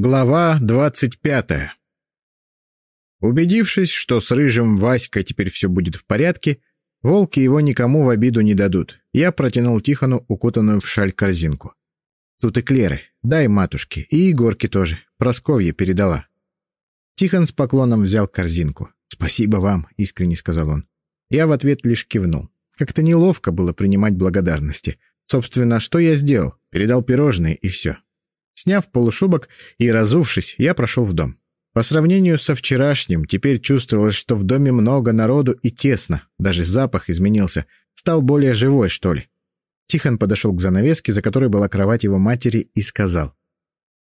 Глава двадцать пятая Убедившись, что с рыжим Васькой теперь все будет в порядке, волки его никому в обиду не дадут. Я протянул Тихону укутанную в шаль корзинку. Тут и Клеры, дай матушке, и Егорке тоже, Просковья передала. Тихон с поклоном взял корзинку. «Спасибо вам», — искренне сказал он. Я в ответ лишь кивнул. Как-то неловко было принимать благодарности. Собственно, что я сделал? Передал пирожные, и все. Сняв полушубок и разувшись, я прошел в дом. По сравнению со вчерашним, теперь чувствовалось, что в доме много народу и тесно. Даже запах изменился. Стал более живой, что ли. Тихон подошел к занавеске, за которой была кровать его матери, и сказал.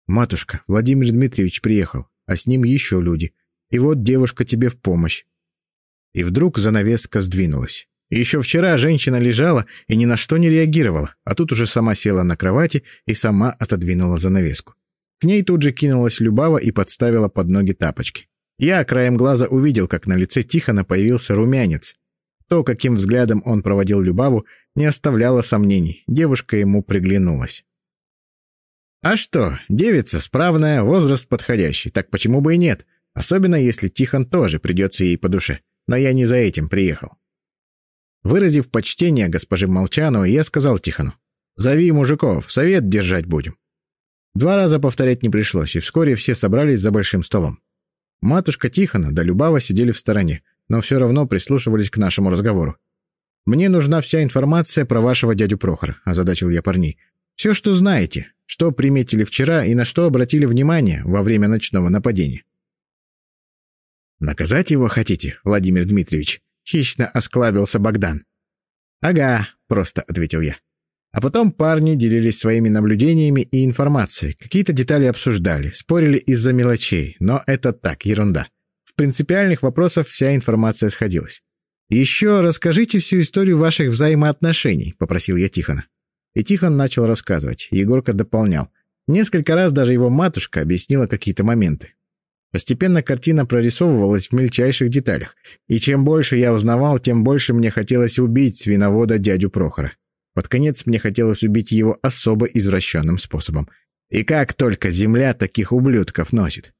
«Матушка, Владимир Дмитриевич приехал, а с ним еще люди. И вот девушка тебе в помощь». И вдруг занавеска сдвинулась. Еще вчера женщина лежала и ни на что не реагировала, а тут уже сама села на кровати и сама отодвинула занавеску. К ней тут же кинулась Любава и подставила под ноги тапочки. Я краем глаза увидел, как на лице Тихона появился румянец. То, каким взглядом он проводил Любаву, не оставляло сомнений. Девушка ему приглянулась. А что, девица справная, возраст подходящий, так почему бы и нет? Особенно если Тихон тоже придется ей по душе. Но я не за этим приехал. Выразив почтение госпоже Молчановой, я сказал Тихону. «Зови мужиков, совет держать будем». Два раза повторять не пришлось, и вскоре все собрались за большим столом. Матушка Тихона да Любава сидели в стороне, но все равно прислушивались к нашему разговору. «Мне нужна вся информация про вашего дядю Прохора», — озадачил я парней. «Все, что знаете, что приметили вчера и на что обратили внимание во время ночного нападения». «Наказать его хотите, Владимир Дмитриевич?» Хищно осклабился Богдан. «Ага», — просто ответил я. А потом парни делились своими наблюдениями и информацией. Какие-то детали обсуждали, спорили из-за мелочей, но это так, ерунда. В принципиальных вопросах вся информация сходилась. «Еще расскажите всю историю ваших взаимоотношений», — попросил я Тихона. И Тихон начал рассказывать, Егорка дополнял. Несколько раз даже его матушка объяснила какие-то моменты. Постепенно картина прорисовывалась в мельчайших деталях, и чем больше я узнавал, тем больше мне хотелось убить свиновода дядю Прохора. Под конец мне хотелось убить его особо извращенным способом. И как только земля таких ублюдков носит.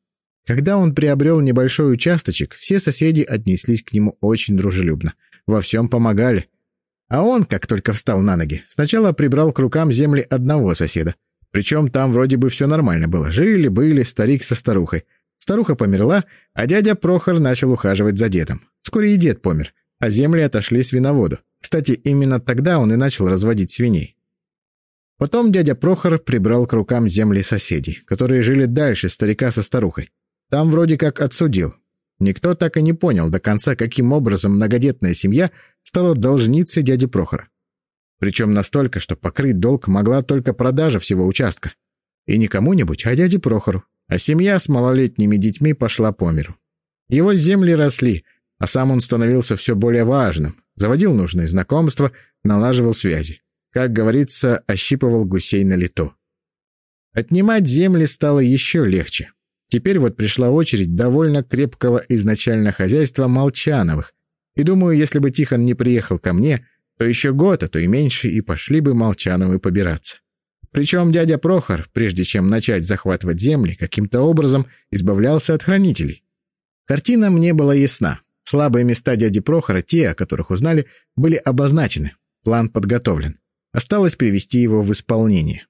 Когда он приобрел небольшой участочек, все соседи отнеслись к нему очень дружелюбно. Во всем помогали. А он, как только встал на ноги, сначала прибрал к рукам земли одного соседа. Причем там вроде бы все нормально было. Жили-были старик со старухой. Старуха померла, а дядя Прохор начал ухаживать за дедом. Вскоре и дед помер, а земли отошли свиноводу. Кстати, именно тогда он и начал разводить свиней. Потом дядя Прохор прибрал к рукам земли соседей, которые жили дальше старика со старухой. Там вроде как отсудил. Никто так и не понял до конца, каким образом многодетная семья стала должницей дяди Прохора. Причем настолько, что покрыть долг могла только продажа всего участка. И не кому-нибудь, а дяде Прохору а семья с малолетними детьми пошла по миру. Его земли росли, а сам он становился все более важным, заводил нужные знакомства, налаживал связи. Как говорится, ощипывал гусей на лету. Отнимать земли стало еще легче. Теперь вот пришла очередь довольно крепкого изначально хозяйства Молчановых. И думаю, если бы Тихон не приехал ко мне, то еще год, а то и меньше, и пошли бы Молчановы побираться. Причем дядя Прохор, прежде чем начать захватывать земли, каким-то образом избавлялся от хранителей. Картина мне была ясна. Слабые места дяди Прохора, те, о которых узнали, были обозначены. План подготовлен. Осталось привести его в исполнение.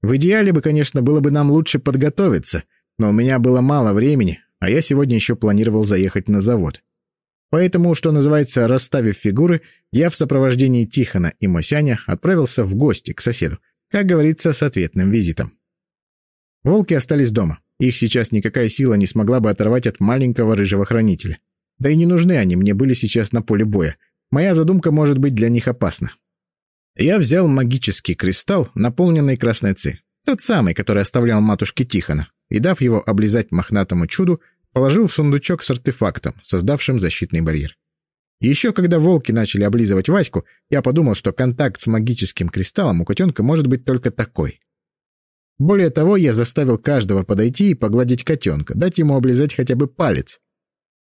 В идеале бы, конечно, было бы нам лучше подготовиться, но у меня было мало времени, а я сегодня еще планировал заехать на завод. Поэтому, что называется, расставив фигуры, я в сопровождении Тихона и Мосяня отправился в гости к соседу, как говорится, с ответным визитом. Волки остались дома. Их сейчас никакая сила не смогла бы оторвать от маленького рыжего хранителя. Да и не нужны они мне были сейчас на поле боя. Моя задумка может быть для них опасна. Я взял магический кристалл, наполненный красной ци. Тот самый, который оставлял матушке Тихона, и, дав его облизать мохнатому чуду, положил в сундучок с артефактом, создавшим защитный барьер. Еще когда волки начали облизывать Ваську, я подумал, что контакт с магическим кристаллом у котенка может быть только такой. Более того, я заставил каждого подойти и погладить котенка, дать ему облизать хотя бы палец.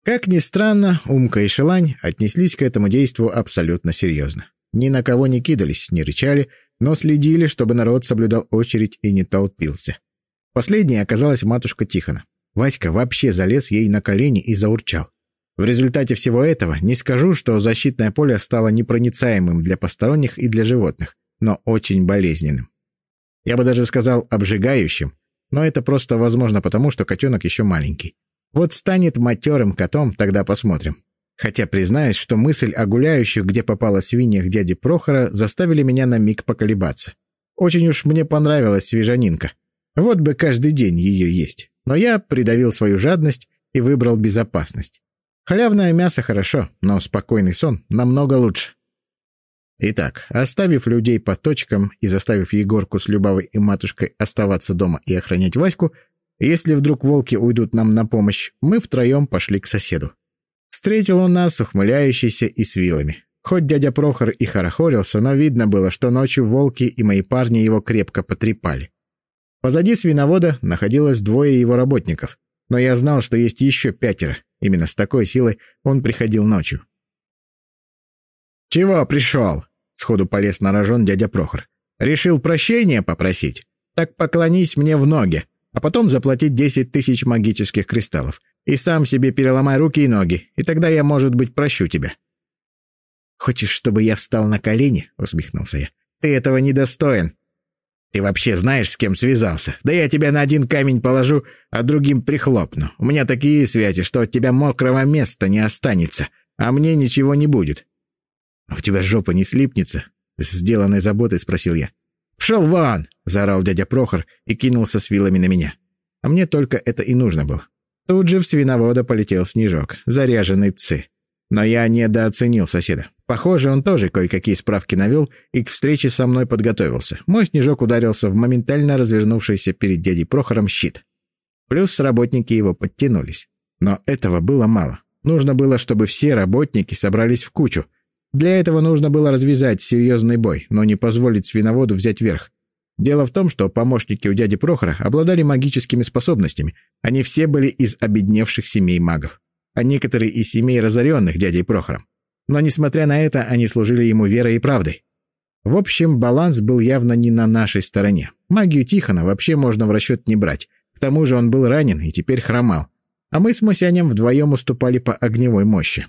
Как ни странно, Умка и Шелань отнеслись к этому действу абсолютно серьезно. Ни на кого не кидались, не рычали, но следили, чтобы народ соблюдал очередь и не толпился. Последней оказалась матушка Тихона. Васька вообще залез ей на колени и заурчал. В результате всего этого не скажу, что защитное поле стало непроницаемым для посторонних и для животных, но очень болезненным. Я бы даже сказал обжигающим, но это просто возможно потому, что котенок еще маленький. Вот станет матерым котом, тогда посмотрим. Хотя признаюсь, что мысль о гуляющих, где попала свиньях дяди Прохора, заставили меня на миг поколебаться. Очень уж мне понравилась свежанинка. Вот бы каждый день ее есть. Но я придавил свою жадность и выбрал безопасность. Халявное мясо хорошо, но спокойный сон намного лучше. Итак, оставив людей по точкам и заставив Егорку с Любавой и матушкой оставаться дома и охранять Ваську, если вдруг волки уйдут нам на помощь, мы втроем пошли к соседу. Встретил он нас, ухмыляющийся и с вилами. Хоть дядя Прохор и хорохорился, но видно было, что ночью волки и мои парни его крепко потрепали. Позади свиновода находилось двое его работников, но я знал, что есть еще пятеро. Именно с такой силой он приходил ночью. «Чего пришел?» — сходу полез на рожон дядя Прохор. «Решил прощения попросить? Так поклонись мне в ноги, а потом заплатить десять тысяч магических кристаллов. И сам себе переломай руки и ноги, и тогда я, может быть, прощу тебя». «Хочешь, чтобы я встал на колени?» — усмехнулся я. «Ты этого недостоин. Ты вообще знаешь, с кем связался? Да я тебя на один камень положу, а другим прихлопну. У меня такие связи, что от тебя мокрого места не останется, а мне ничего не будет. «У тебя жопа не слипнется?» — сделанной заботой спросил я. «Пшел вон!» — заорал дядя Прохор и кинулся с вилами на меня. А мне только это и нужно было. Тут же в свиновода полетел снежок, заряженный ци. Но я недооценил соседа. Похоже, он тоже кое-какие справки навел и к встрече со мной подготовился. Мой снежок ударился в моментально развернувшийся перед дядей Прохором щит. Плюс работники его подтянулись. Но этого было мало. Нужно было, чтобы все работники собрались в кучу — для этого нужно было развязать серьезный бой, но не позволить свиноводу взять верх. Дело в том, что помощники у дяди Прохора обладали магическими способностями. Они все были из обедневших семей магов, а некоторые из семей разоренных дядей Прохором. Но, несмотря на это, они служили ему верой и правдой. В общем, баланс был явно не на нашей стороне. Магию Тихона вообще можно в расчет не брать. К тому же он был ранен и теперь хромал. А мы с Мосянем вдвоем уступали по огневой мощи.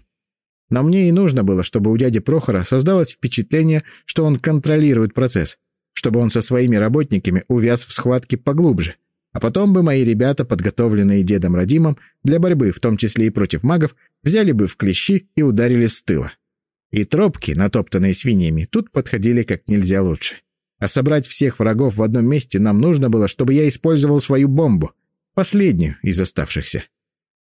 Но мне и нужно было, чтобы у дяди Прохора создалось впечатление, что он контролирует процесс, чтобы он со своими работниками увяз в схватке поглубже. А потом бы мои ребята, подготовленные дедом Радимом для борьбы, в том числе и против магов, взяли бы в клещи и ударили с тыла. И тропки, натоптанные свиньями, тут подходили как нельзя лучше. А собрать всех врагов в одном месте нам нужно было, чтобы я использовал свою бомбу, последнюю из оставшихся.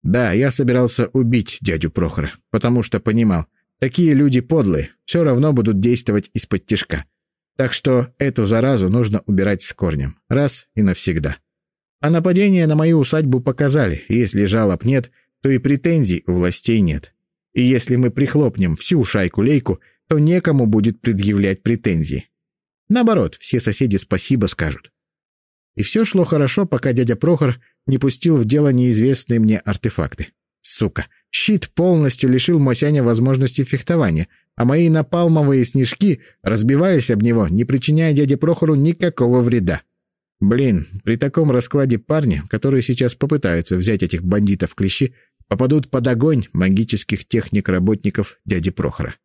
Да, я собирался убить дядю Прохора, потому что понимал, такие люди подлые, все равно будут действовать из-под тишка. Так что эту заразу нужно убирать с корнем, раз и навсегда. А нападения на мою усадьбу показали, если жалоб нет, то и претензий у властей нет. И если мы прихлопнем всю шайку-лейку, то некому будет предъявлять претензии. Наоборот, все соседи спасибо скажут. И все шло хорошо, пока дядя Прохор не пустил в дело неизвестные мне артефакты. Сука, щит полностью лишил Мосяня возможности фехтования, а мои напалмовые снежки разбивались об него, не причиняя дяде Прохору никакого вреда. Блин, при таком раскладе парни, которые сейчас попытаются взять этих бандитов в клещи, попадут под огонь магических техник-работников дяди Прохора.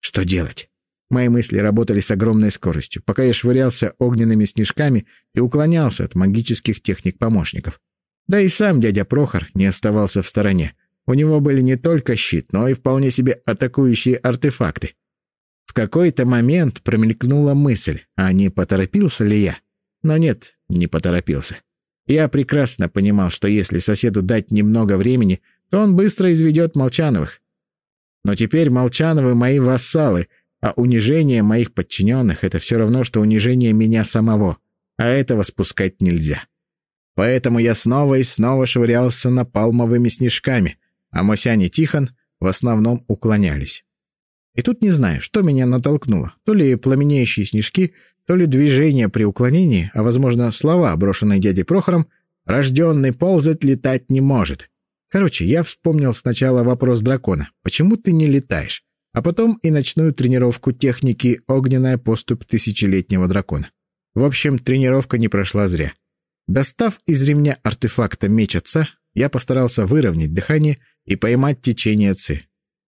Что делать? Мои мысли работали с огромной скоростью, пока я швырялся огненными снежками и уклонялся от магических техник-помощников. Да и сам дядя Прохор не оставался в стороне. У него были не только щит, но и вполне себе атакующие артефакты. В какой-то момент промелькнула мысль, а не поторопился ли я? Но нет, не поторопился. Я прекрасно понимал, что если соседу дать немного времени, то он быстро изведет Молчановых. Но теперь Молчановы мои вассалы, а унижение моих подчиненных — это все равно, что унижение меня самого, а этого спускать нельзя. Поэтому я снова и снова швырялся напалмовыми снежками, а Мосянь и Тихон в основном уклонялись. И тут не знаю, что меня натолкнуло. То ли пламенеющие снежки, то ли движение при уклонении, а, возможно, слова, брошенные дядей Прохором, «Рожденный ползать летать не может». Короче, я вспомнил сначала вопрос дракона. «Почему ты не летаешь?» А потом и ночную тренировку техники «Огненная поступь тысячелетнего дракона». В общем, тренировка не прошла зря. Достав из ремня артефакта меч отца, я постарался выровнять дыхание и поймать течение ци.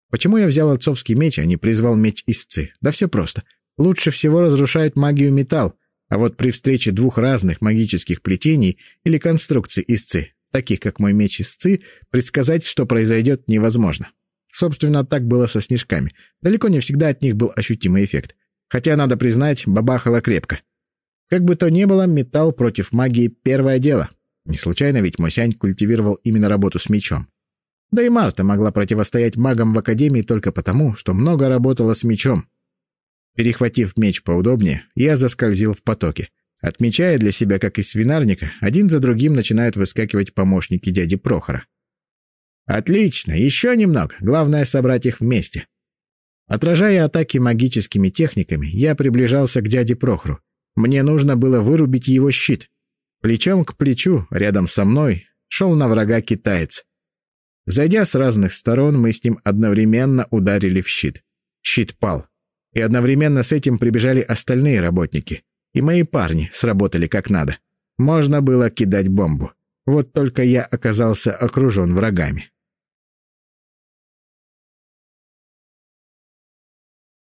Почему я взял отцовский меч, а не призвал меч ци? Да все просто. Лучше всего разрушает магию металл, а вот при встрече двух разных магических плетений или конструкций ци, таких как мой меч ци, предсказать, что произойдет, невозможно. Собственно, так было со снежками. Далеко не всегда от них был ощутимый эффект. Хотя, надо признать, бабахало крепко. Как бы то ни было, металл против магии — первое дело. Не случайно ведь Мосянь культивировал именно работу с мечом. Да и Марта могла противостоять магам в Академии только потому, что много работала с мечом. Перехватив меч поудобнее, я заскользил в потоке. Отмечая для себя, как из свинарника, один за другим начинают выскакивать помощники дяди Прохора. «Отлично, еще немного, главное собрать их вместе». Отражая атаки магическими техниками, я приближался к дяде Прохору. Мне нужно было вырубить его щит. Плечом к плечу, рядом со мной, шел на врага китаец. Зайдя с разных сторон, мы с ним одновременно ударили в щит. Щит пал. И одновременно с этим прибежали остальные работники. И мои парни сработали как надо. Можно было кидать бомбу. Вот только я оказался окружен врагами.